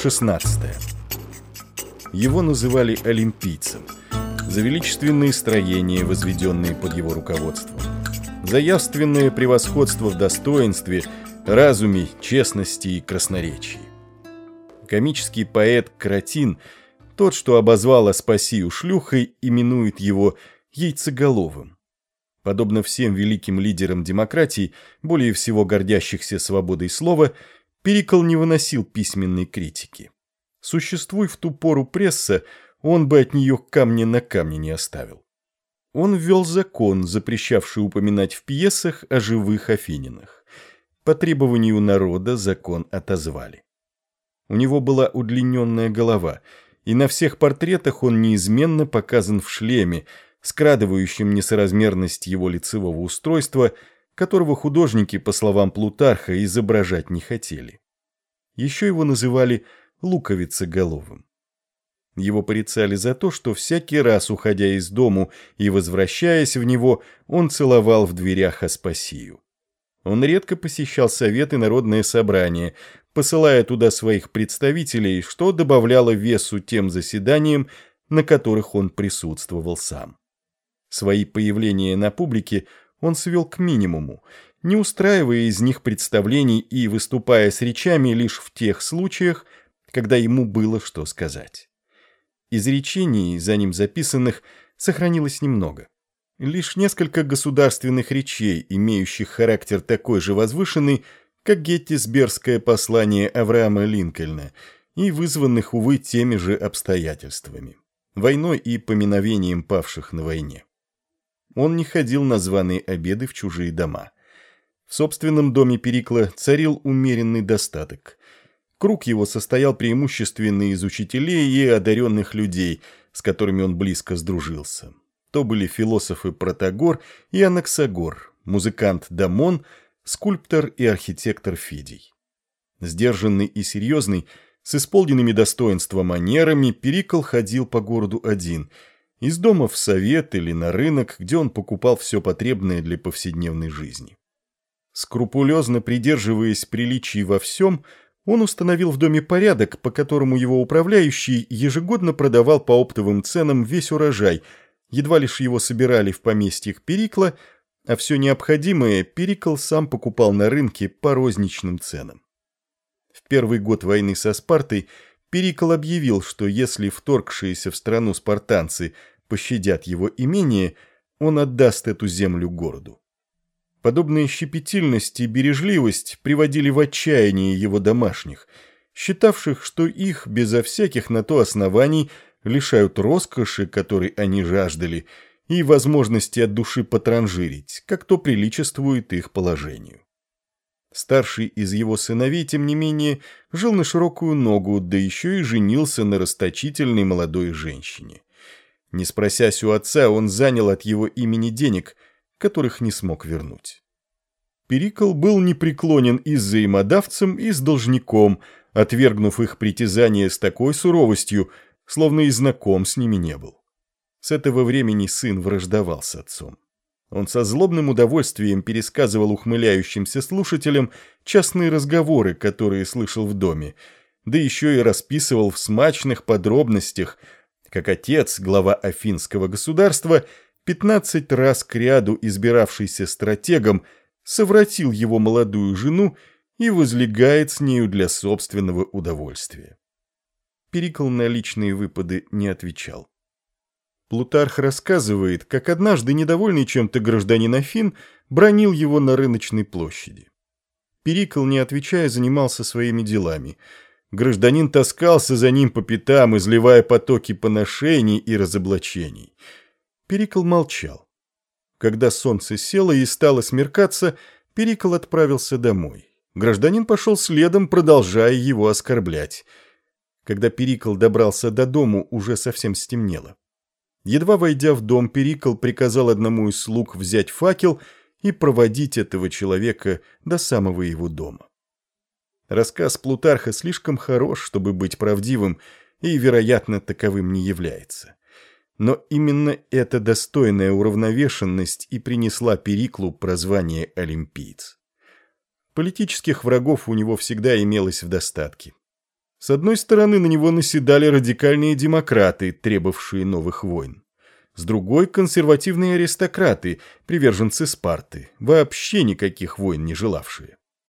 16. Его называли олимпийцем за величественные строения, возведенные под его руководством, за явственное превосходство в достоинстве, разуме, честности и красноречии. Комический поэт Кратин, тот, что обозвал Аспасию шлюхой, именует его яйцеголовым. Подобно всем великим лидерам демократии, более всего гордящихся свободой слова, Перикл не выносил письменной критики. Существуй в ту пору пресса, он бы от нее камня на камне не оставил. Он ввел закон, запрещавший упоминать в пьесах о живых афининах. По требованию народа закон отозвали. У него была удлиненная голова, и на всех портретах он неизменно показан в шлеме, скрадывающим несоразмерность его лицевого устройства, которого художники, по словам Плутарха, изображать не хотели. Еще его называли луковицеголовым. Его порицали за то, что всякий раз, уходя из дому и возвращаясь в него, он целовал в дверях Аспасию. Он редко посещал советы народное собрание, посылая туда своих представителей, что добавляло весу тем заседаниям, на которых он присутствовал сам. Свои появления на публике он свел к минимуму, не устраивая из них представлений и выступая с речами лишь в тех случаях, когда ему было что сказать. Изречений, за ним записанных, сохранилось немного. Лишь несколько государственных речей, имеющих характер такой же возвышенный, как Геттисбергское послание Авраама Линкольна, и вызванных, увы, теми же обстоятельствами – войной и поминовением павших на войне. Он не ходил на званые обеды в чужие дома. В собственном доме Перикла царил умеренный достаток. Круг его состоял преимущественно из учителей и одаренных людей, с которыми он близко сдружился. То были философы Протагор и Анаксагор, музыкант Дамон, скульптор и архитектор Фидий. Сдержанный и серьезный, с исполненными достоинства манерами, Перикл ходил по городу один – из дома в совет или на рынок, где он покупал все потребное для повседневной жизни. Скрупулезно придерживаясь приличий во всем, он установил в доме порядок, по которому его управляющий ежегодно продавал по оптовым ценам весь урожай, едва лишь его собирали в поместьях Перикла, а все необходимое Перикл сам покупал на рынке по розничным ценам. В первый год войны со Спартой Перикл объявил, что если вторгшиеся в страну спартанцы пощадят его имение, он отдаст эту землю городу. Подобная щепетильность и бережливость приводили в отчаяние его домашних, считавших, что их, безо всяких на то оснований, лишают роскоши, которой они жаждали, и возможности от души потранжирить, как то приличествует их положению. Старший из его сыновей, тем не менее, жил на широкую ногу, да еще и женился на расточительной молодой женщине. Не спросясь у отца, он занял от его имени денег, которых не смог вернуть. Перикл был непреклонен и с взаимодавцем, и с должником, отвергнув их притязания с такой суровостью, словно и знаком с ними не был. С этого времени сын враждовал с отцом. Он со злобным удовольствием пересказывал ухмыляющимся слушателям частные разговоры, которые слышал в доме, да еще и расписывал в смачных подробностях – как отец, глава афинского государства, пятнадцать раз кряду избиравшийся стратегом, совратил его молодую жену и возлегает с нею для собственного удовольствия. Перикл на личные выпады не отвечал. Плутарх рассказывает, как однажды недовольный чем-то гражданин Афин бронил его на рыночной площади. Перикл, не отвечая, занимался своими делами – Гражданин таскался за ним по пятам, изливая потоки поношений и разоблачений. Перикл молчал. Когда солнце село и стало смеркаться, Перикл отправился домой. Гражданин пошел следом, продолжая его оскорблять. Когда Перикл добрался до дому, уже совсем стемнело. Едва войдя в дом, Перикл приказал одному из слуг взять факел и проводить этого человека до самого его дома. Рассказ Плутарха слишком хорош, чтобы быть правдивым, и, вероятно, таковым не является. Но именно эта достойная уравновешенность и принесла Периклу прозвание «Олимпиец». Политических врагов у него всегда имелось в достатке. С одной стороны, на него наседали радикальные демократы, требовавшие новых войн. С другой – консервативные аристократы, приверженцы Спарты, вообще никаких войн не желавшие.